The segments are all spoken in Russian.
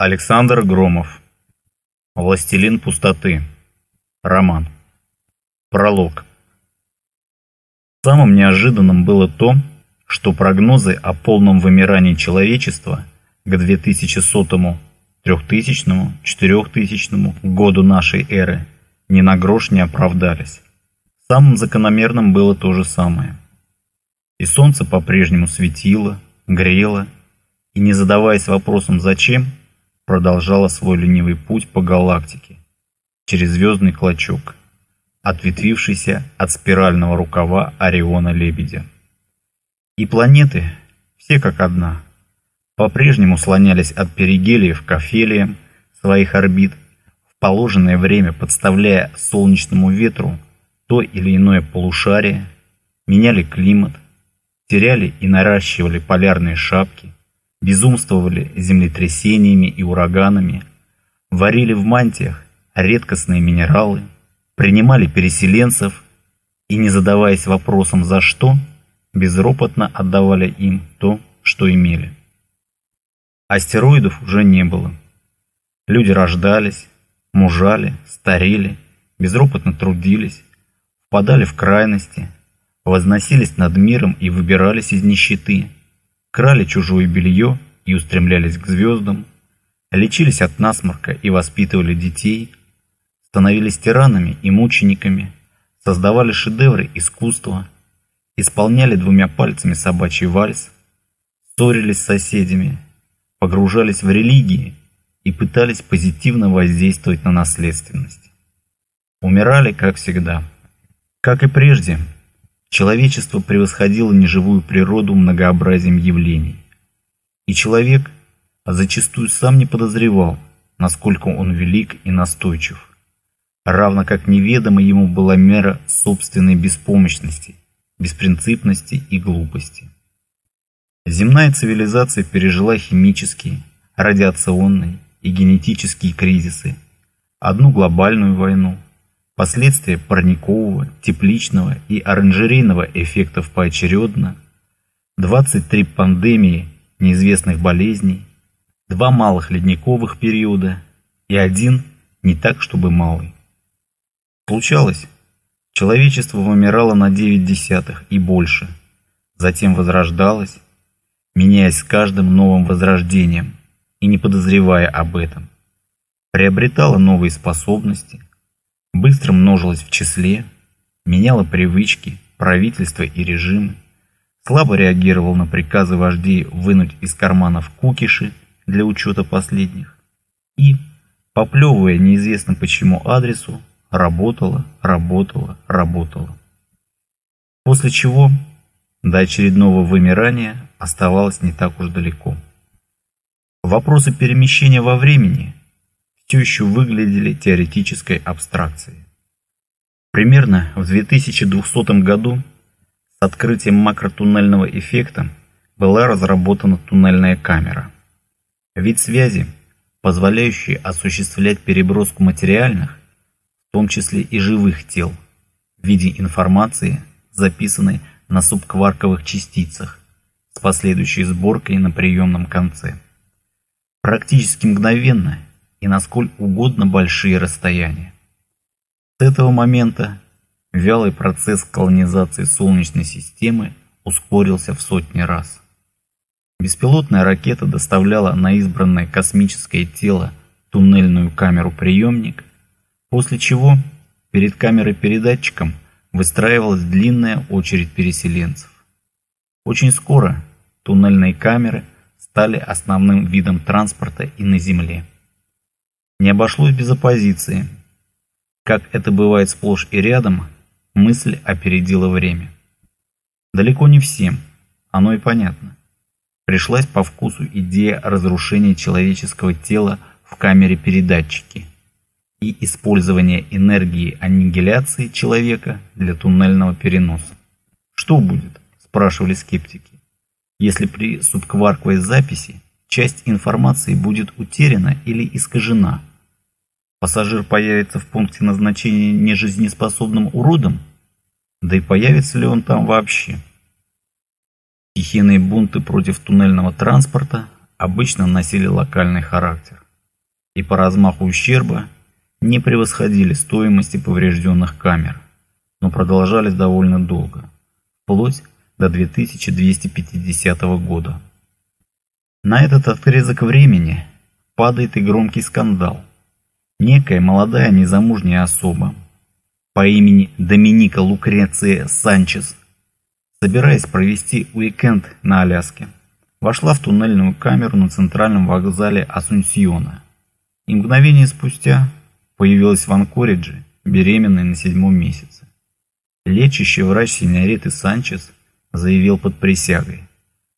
Александр Громов. Властелин пустоты. Роман. Пролог. Самым неожиданным было то, что прогнозы о полном вымирании человечества к 2100, 3000, 4000 году нашей эры ни на грош не оправдались. Самым закономерным было то же самое. И солнце по-прежнему светило, грело, и не задаваясь вопросом «зачем?», продолжало свой ленивый путь по галактике, через звездный клочок, ответвившийся от спирального рукава Ориона Лебедя. И планеты, все как одна, по-прежнему слонялись от перигелиев к афелиям своих орбит, в положенное время подставляя солнечному ветру то или иное полушарие, меняли климат, теряли и наращивали полярные шапки, безумствовали землетрясениями и ураганами, варили в мантиях редкостные минералы, принимали переселенцев и, не задаваясь вопросом «за что?», безропотно отдавали им то, что имели. Астероидов уже не было. Люди рождались, мужали, старели, безропотно трудились, впадали в крайности, возносились над миром и выбирались из нищеты – крали чужое белье и устремлялись к звездам, лечились от насморка и воспитывали детей, становились тиранами и мучениками, создавали шедевры искусства, исполняли двумя пальцами собачий вальс, ссорились с соседями, погружались в религии и пытались позитивно воздействовать на наследственность. Умирали, как всегда. Как и прежде, Человечество превосходило неживую природу многообразием явлений. И человек зачастую сам не подозревал, насколько он велик и настойчив. Равно как неведома ему была мера собственной беспомощности, беспринципности и глупости. Земная цивилизация пережила химические, радиационные и генетические кризисы, одну глобальную войну – Последствия парникового, тепличного и оранжерейного эффектов поочередно, 23 пандемии неизвестных болезней, два малых ледниковых периода и один не так, чтобы малый. Случалось, человечество вымирало на 9 десятых и больше, затем возрождалось, меняясь с каждым новым возрождением и не подозревая об этом, приобретало новые способности, быстро множилась в числе, меняла привычки, правительства и режимы, слабо реагировал на приказы вождей вынуть из карманов кукиши для учета последних и, поплевывая неизвестно почему адресу, работала, работала, работала. После чего до очередного вымирания оставалось не так уж далеко. Вопросы перемещения во времени все еще выглядели теоретической абстракцией. Примерно в 2200 году с открытием макротуннельного эффекта была разработана туннельная камера. Вид связи, позволяющий осуществлять переброску материальных, в том числе и живых тел, в виде информации, записанной на субкварковых частицах, с последующей сборкой на приемном конце. Практически мгновенно и на сколь угодно большие расстояния. С этого момента вялый процесс колонизации Солнечной системы ускорился в сотни раз. Беспилотная ракета доставляла на избранное космическое тело туннельную камеру-приемник, после чего перед камерой-передатчиком выстраивалась длинная очередь переселенцев. Очень скоро туннельные камеры стали основным видом транспорта и на Земле. Не обошлось без оппозиции. Как это бывает сплошь и рядом, мысль опередила время. Далеко не всем, оно и понятно. Пришлась по вкусу идея разрушения человеческого тела в камере передатчики и использования энергии аннигиляции человека для туннельного переноса. Что будет, спрашивали скептики, если при субкварковой записи часть информации будет утеряна или искажена – Пассажир появится в пункте назначения нежизнеспособным уродом? Да и появится ли он там вообще? Стихийные бунты против туннельного транспорта обычно носили локальный характер. и по размаху ущерба не превосходили стоимости поврежденных камер, но продолжались довольно долго, вплоть до 2250 года. На этот отрезок времени падает и громкий скандал. Некая молодая незамужняя особа по имени Доминика Лукреция Санчес, собираясь провести уикенд на Аляске, вошла в туннельную камеру на центральном вокзале Асунсьона и мгновение спустя появилась в Анкоридже, беременной на седьмом месяце. Лечащий врач синьориты Санчес заявил под присягой,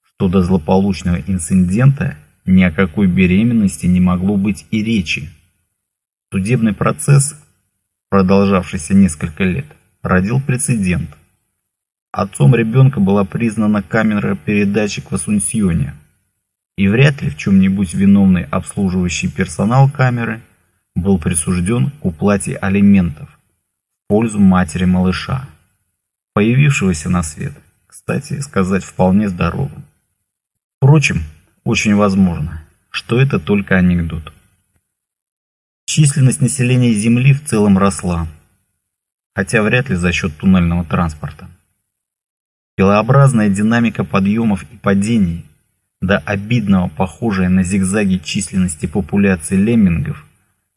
что до злополучного инцидента ни о какой беременности не могло быть и речи. Судебный процесс, продолжавшийся несколько лет, родил прецедент. Отцом ребенка была признана камера передатчик в Асунсьоне, и вряд ли в чем-нибудь виновный обслуживающий персонал камеры был присужден к уплате алиментов в пользу матери малыша, появившегося на свет, кстати сказать, вполне здоровым. Впрочем, очень возможно, что это только анекдот. Численность населения Земли в целом росла, хотя вряд ли за счет туннельного транспорта. Пилообразная динамика подъемов и падений, до обидного похожая на зигзаги численности популяции леммингов,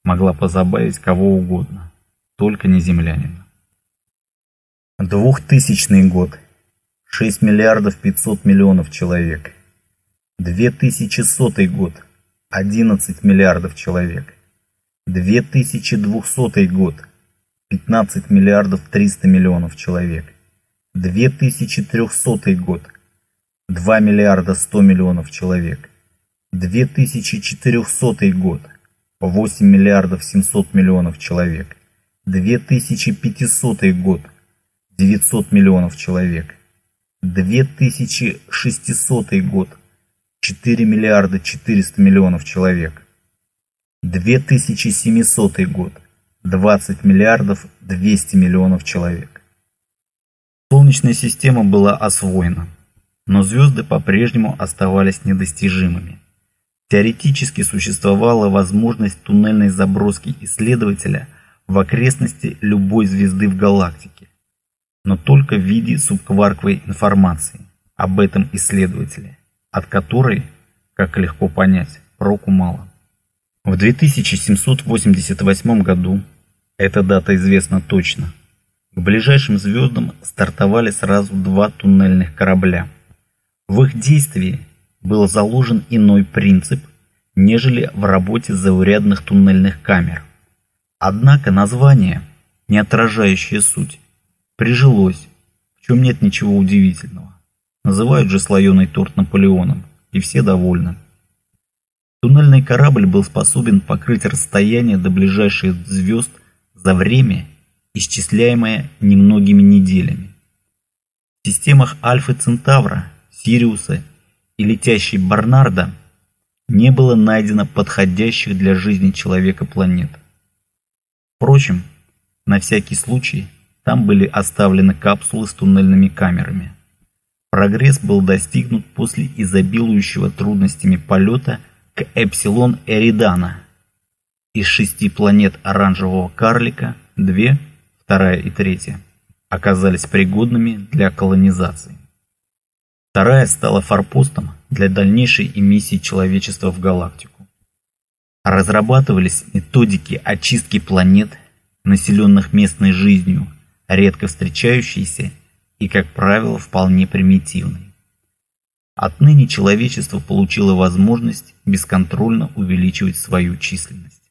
могла позабавить кого угодно, только не землянина. Двухтысячный год. 6 миллиардов 500 миллионов человек. 2100 год. 11 миллиардов человек. 2200 год. 15 миллиардов 300 миллионов человек. 2300 год. 2 миллиарда 100 миллионов человек. 2400 год. 8 миллиардов 700 миллионов человек. 2500 год. 900 миллионов человек. 2600 год. 4 миллиарда 400 миллионов человек. 2700 год. 20 миллиардов 200 миллионов человек. Солнечная система была освоена, но звезды по-прежнему оставались недостижимыми. Теоретически существовала возможность туннельной заброски исследователя в окрестности любой звезды в галактике, но только в виде субкварковой информации об этом исследователе, от которой, как легко понять, проку мало. В 2788 году, эта дата известна точно, к ближайшим звездам стартовали сразу два туннельных корабля. В их действии был заложен иной принцип, нежели в работе заурядных туннельных камер. Однако название, не отражающее суть, прижилось, в чем нет ничего удивительного. Называют же слоеный торт Наполеоном, и все довольны. Туннельный корабль был способен покрыть расстояние до ближайших звезд за время, исчисляемое немногими неделями. В системах Альфы Центавра, Сириуса и летящей Барнарда не было найдено подходящих для жизни человека планет. Впрочем, на всякий случай там были оставлены капсулы с туннельными камерами. Прогресс был достигнут после изобилующего трудностями полета к Эпсилон Эридана. Из шести планет оранжевого карлика две – вторая и третья, оказались пригодными для колонизации. Вторая стала форпостом для дальнейшей эмиссии человечества в галактику. Разрабатывались методики очистки планет, населенных местной жизнью, редко встречающиеся и, как правило, вполне примитивной. Отныне человечество получило возможность бесконтрольно увеличивать свою численность.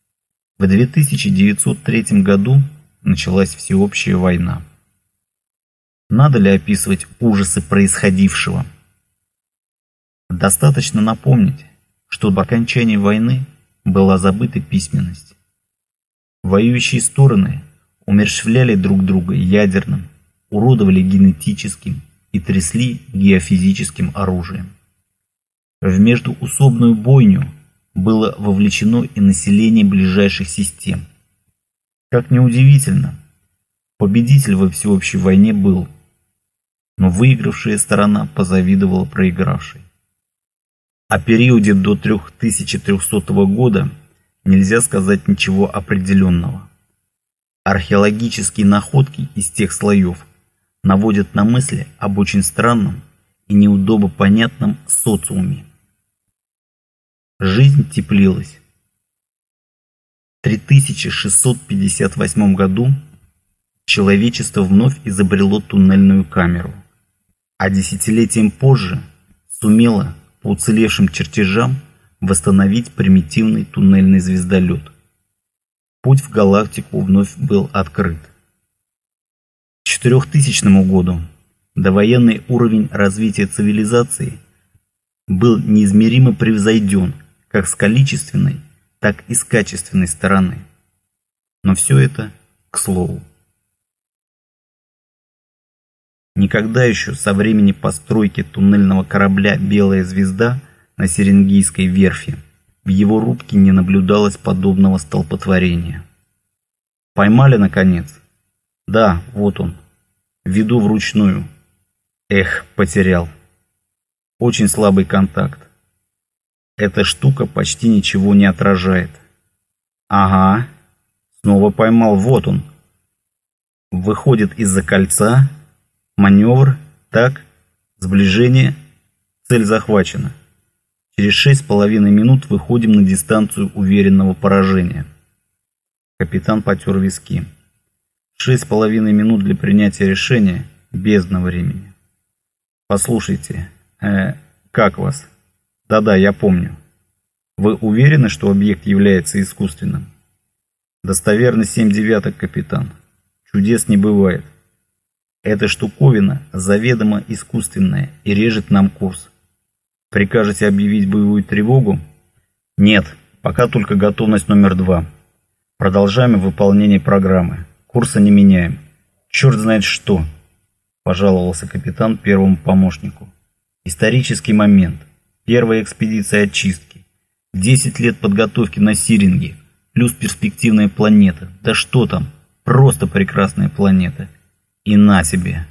В 2903 году началась всеобщая война. Надо ли описывать ужасы происходившего? Достаточно напомнить, что до окончания войны была забыта письменность. Воюющие стороны умерщвляли друг друга ядерным, уродовали генетическим и трясли геофизическим оружием. В междуусобную бойню было вовлечено и население ближайших систем – как ни удивительно, победитель во всеобщей войне был, но выигравшая сторона позавидовала проигравшей. О периоде до 3300 года нельзя сказать ничего определенного. Археологические находки из тех слоев наводят на мысли об очень странном и неудобно понятном социуме. Жизнь теплилась. В 3658 году человечество вновь изобрело туннельную камеру, а десятилетием позже сумело по уцелевшим чертежам восстановить примитивный туннельный звездолет. Путь в галактику вновь был открыт. 4000 году довоенный уровень развития цивилизации был неизмеримо превзойден как с количественной, так и с качественной стороны. Но все это к слову. Никогда еще со времени постройки туннельного корабля «Белая звезда» на Серенгийской верфи в его рубке не наблюдалось подобного столпотворения. Поймали, наконец? Да, вот он. Веду вручную. Эх, потерял. Очень слабый контакт. Эта штука почти ничего не отражает. Ага. Снова поймал, вот он. Выходит из-за кольца Маневр, так, сближение, цель захвачена. Через шесть с половиной минут выходим на дистанцию уверенного поражения. Капитан потер виски. Шесть с половиной минут для принятия решения – бездна времени. Послушайте, э, как вас? Да-да, я помню. Вы уверены, что объект является искусственным? Достоверно семь девяток, капитан. Чудес не бывает. Эта штуковина заведомо искусственная и режет нам курс. Прикажете объявить боевую тревогу? Нет, пока только готовность номер два. Продолжаем выполнение программы. Курса не меняем. Черт знает что, пожаловался капитан первому помощнику. Исторический момент. Первая экспедиция очистки. Десять лет подготовки на Сиринге. Плюс перспективная планета. Да что там, просто прекрасная планета. И на тебе.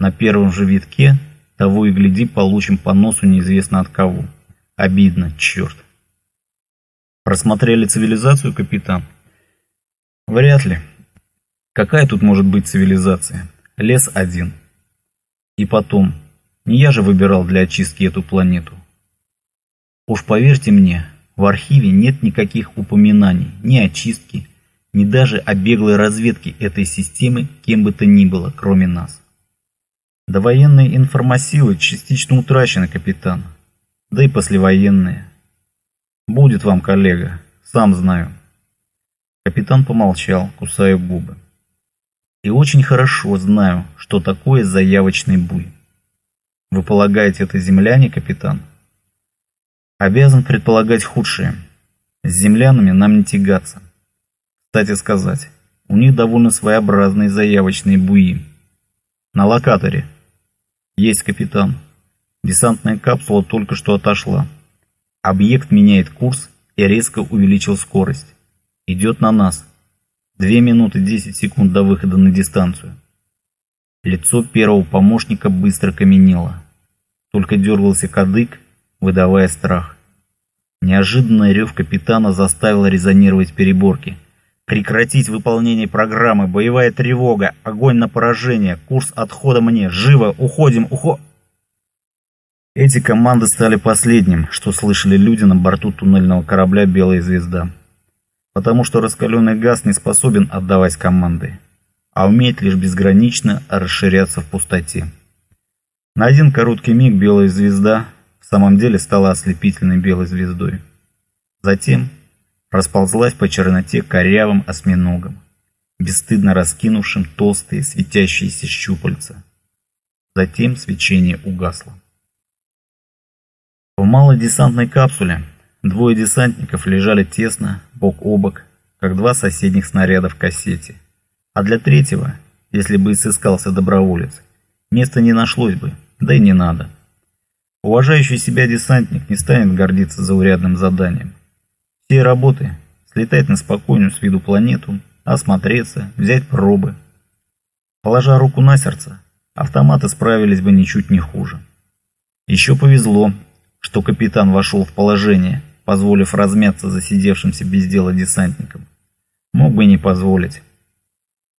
На первом же витке того и гляди получим по носу неизвестно от кого. Обидно, черт. Просмотрели цивилизацию, капитан? Вряд ли. Какая тут может быть цивилизация? Лес один. И потом, не я же выбирал для очистки эту планету. Уж поверьте мне, в архиве нет никаких упоминаний ни очистки, ни даже о беглой разведке этой системы кем бы то ни было, кроме нас. Довоенные информосилы частично утрачены, капитан. Да и послевоенные. Будет вам, коллега, сам знаю. Капитан помолчал, кусая губы. И очень хорошо знаю, что такое заявочный буй. Вы полагаете, это земляне, капитан? Обязан предполагать худшее. С землянами нам не тягаться. Кстати сказать, у них довольно своеобразные заявочные буи. На локаторе. Есть капитан. Десантная капсула только что отошла. Объект меняет курс и резко увеличил скорость. Идет на нас. Две минуты десять секунд до выхода на дистанцию. Лицо первого помощника быстро каменело. Только дергался кадык, выдавая страх. Неожиданный рев капитана заставил резонировать переборки – Прекратить выполнение программы. Боевая тревога. Огонь на поражение. Курс отхода мне. Живо. Уходим. Ухо... Эти команды стали последним, что слышали люди на борту туннельного корабля «Белая звезда». Потому что раскаленный газ не способен отдавать команды, а умеет лишь безгранично расширяться в пустоте. На один короткий миг «Белая звезда» в самом деле стала ослепительной белой звездой. Затем расползлась по черноте корявым осьминогом, бесстыдно раскинувшим толстые светящиеся щупальца. Затем свечение угасло. В малой десантной капсуле двое десантников лежали тесно, бок о бок, как два соседних снаряда в кассете. А для третьего, если бы сыскался доброволец, места не нашлось бы, да и не надо. Уважающий себя десантник не станет гордиться заурядным заданием. Все работы – слетать на спокойную с виду планету, осмотреться, взять пробы. Положа руку на сердце, автоматы справились бы ничуть не хуже. Еще повезло, что капитан вошел в положение, позволив размяться засидевшимся без дела десантникам. Мог бы не позволить.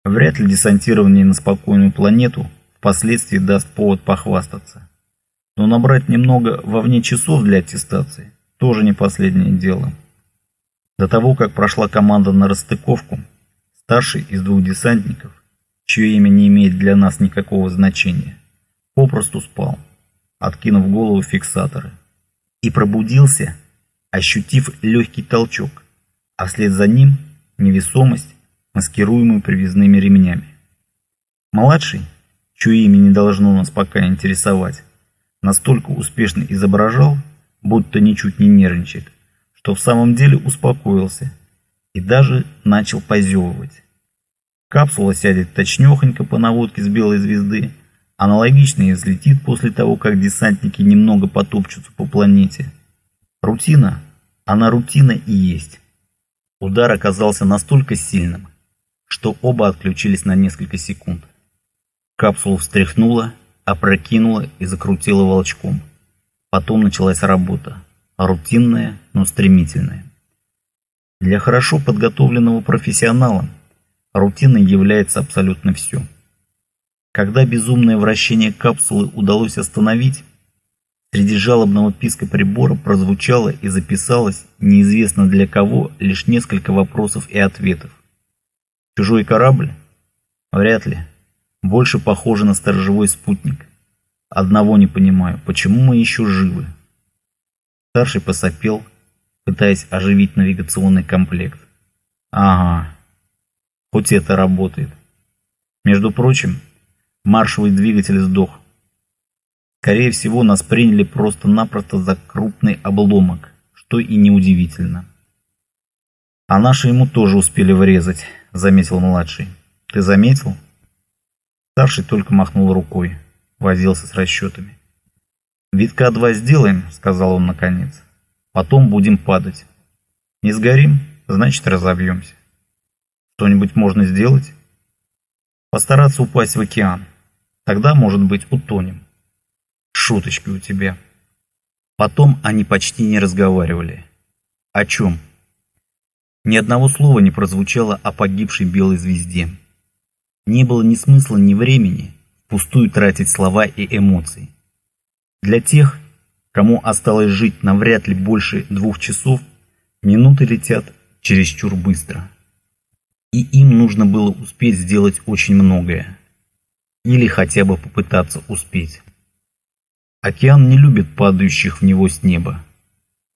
Вряд ли десантирование на спокойную планету впоследствии даст повод похвастаться. Но набрать немного вовне часов для аттестации тоже не последнее дело. До того, как прошла команда на расстыковку, старший из двух десантников, чье имя не имеет для нас никакого значения, попросту спал, откинув голову фиксаторы, и пробудился, ощутив легкий толчок, а вслед за ним невесомость, маскируемую привязными ремнями. Младший, чье имя не должно нас пока интересовать, настолько успешно изображал, будто ничуть не нервничает, что в самом деле успокоился и даже начал позевывать. Капсула сядет точнёхонько по наводке с белой звезды, аналогично и взлетит после того, как десантники немного потопчутся по планете. Рутина, она рутина и есть. Удар оказался настолько сильным, что оба отключились на несколько секунд. Капсулу встряхнула, опрокинула и закрутила волчком. Потом началась работа, рутинная, но стремительная. Для хорошо подготовленного профессионала рутиной является абсолютно все. Когда безумное вращение капсулы удалось остановить, среди жалобного писка прибора прозвучало и записалось неизвестно для кого лишь несколько вопросов и ответов. Чужой корабль? Вряд ли. Больше похоже на сторожевой спутник. Одного не понимаю, почему мы еще живы? Старший посопел, пытаясь оживить навигационный комплект. Ага, хоть это работает. Между прочим, маршевый двигатель сдох. Скорее всего, нас приняли просто-напросто за крупный обломок, что и неудивительно. А наши ему тоже успели врезать, заметил младший. Ты заметил? Старший только махнул рукой, возился с расчетами. «Витка два сделаем», — сказал он наконец. «Потом будем падать. Не сгорим, значит разобьемся. Что-нибудь можно сделать?» Постараться упасть в океан. Тогда, может быть, утонем. Шуточки у тебя. Потом они почти не разговаривали. О чем? Ни одного слова не прозвучало о погибшей белой звезде. Не было ни смысла, ни времени пустую тратить слова и эмоции. Для тех, кому осталось жить навряд ли больше двух часов, минуты летят чересчур быстро и им нужно было успеть сделать очень многое. Или хотя бы попытаться успеть. Океан не любит падающих в него с неба.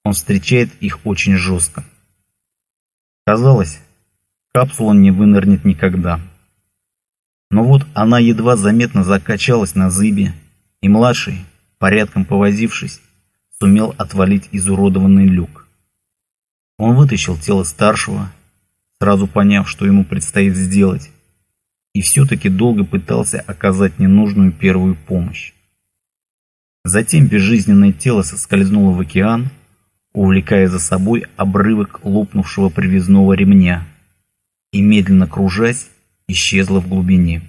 Он встречает их очень жестко. Казалось, капсула не вынырнет никогда. Но вот она едва заметно закачалась на зыбе, и младший, порядком повозившись, сумел отвалить изуродованный люк. Он вытащил тело старшего сразу поняв, что ему предстоит сделать, и все-таки долго пытался оказать ненужную первую помощь. Затем безжизненное тело соскользнуло в океан, увлекая за собой обрывок лопнувшего привязного ремня и, медленно кружась, исчезло в глубине.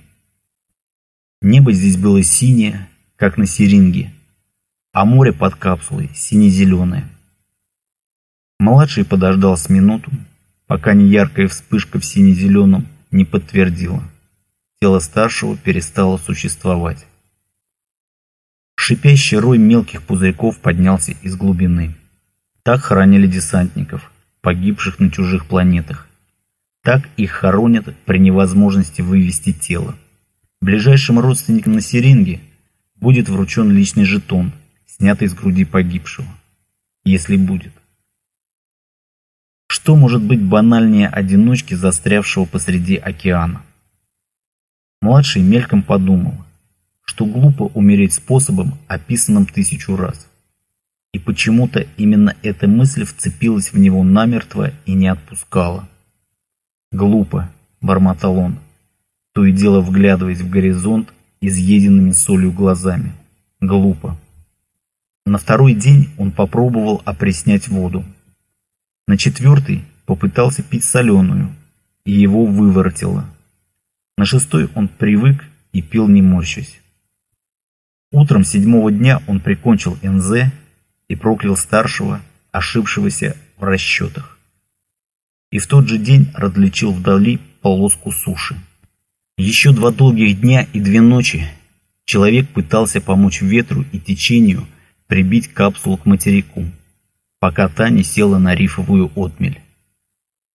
Небо здесь было синее, как на серинге, а море под капсулой сине-зеленое. Младший подождал с минуту, пока неяркая вспышка в сине-зеленом не подтвердила. Тело старшего перестало существовать. Шипящий рой мелких пузырьков поднялся из глубины. Так хоронили десантников, погибших на чужих планетах. Так их хоронят при невозможности вывести тело. Ближайшим родственникам на Серинге будет вручен личный жетон, снятый с груди погибшего. Если будет. Что может быть банальнее одиночки, застрявшего посреди океана? Младший мельком подумал, что глупо умереть способом, описанным тысячу раз. И почему-то именно эта мысль вцепилась в него намертво и не отпускала. «Глупо», — бормотал он, то и дело вглядываясь в горизонт изъеденными солью глазами. «Глупо». На второй день он попробовал опреснять воду. На четвертый попытался пить соленую, и его выворотило. На шестой он привык и пил не морщась. Утром седьмого дня он прикончил НЗ и проклял старшего, ошибшегося в расчетах. И в тот же день различил вдали полоску суши. Еще два долгих дня и две ночи человек пытался помочь ветру и течению прибить капсулу к материку, пока та не села на рифовую отмель.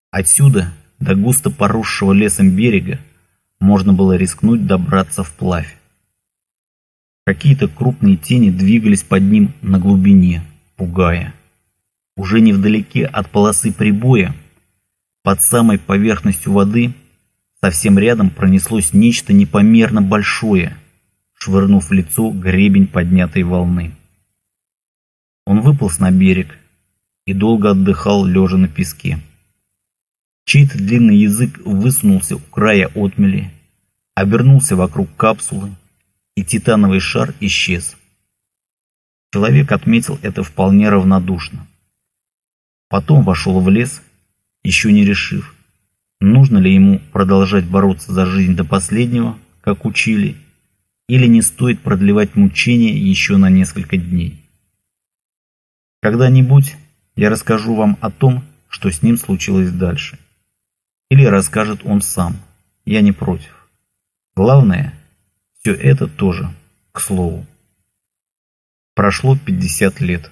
Отсюда до густо поросшего лесом берега можно было рискнуть добраться вплавь. Какие-то крупные тени двигались под ним на глубине, пугая. Уже невдалеке от полосы прибоя, под самой поверхностью воды, совсем рядом пронеслось нечто непомерно большое, швырнув в лицо гребень поднятой волны. Он выполз на берег и долго отдыхал, лежа на песке. Чей-то длинный язык высунулся у края отмели, обернулся вокруг капсулы, и титановый шар исчез. Человек отметил это вполне равнодушно. Потом вошел в лес, еще не решив, нужно ли ему продолжать бороться за жизнь до последнего, как учили, или не стоит продлевать мучения еще на несколько дней. Когда-нибудь я расскажу вам о том, что с ним случилось дальше. Или расскажет он сам. Я не против. Главное, все это тоже, к слову. Прошло 50 лет.